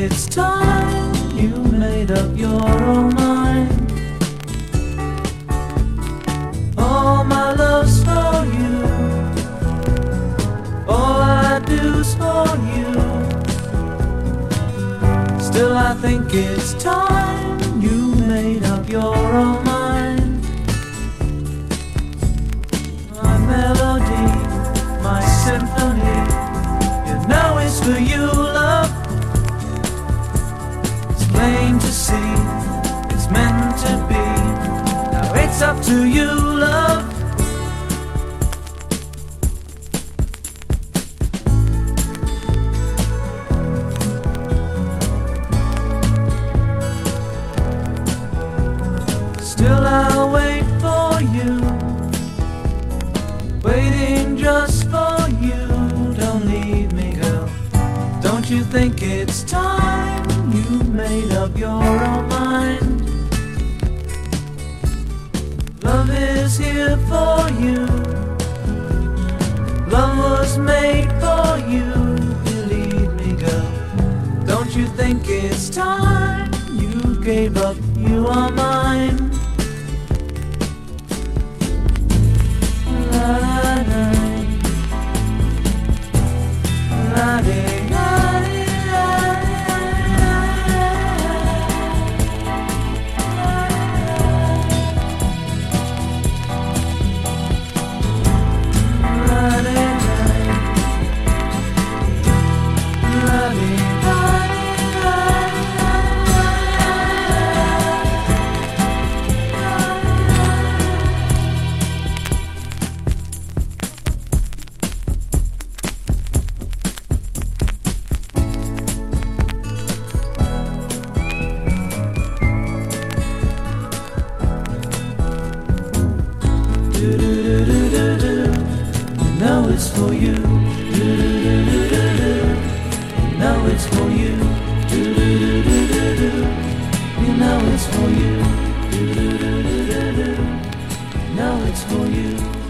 that you made up your own mind. All my love's for you. All I do's for you. Still, I think it's time you made up your own mind. My melody, my symphony, you know it's for you, it's up to you, love. Still, I'll wait for you. Waiting just for you. Don't leave me, girl. Don't you think it's time you made up your own mind? You think it's time you gave up? You are mine. You Now it's for you. Now it's for you. Now it's for you. Now it's for you.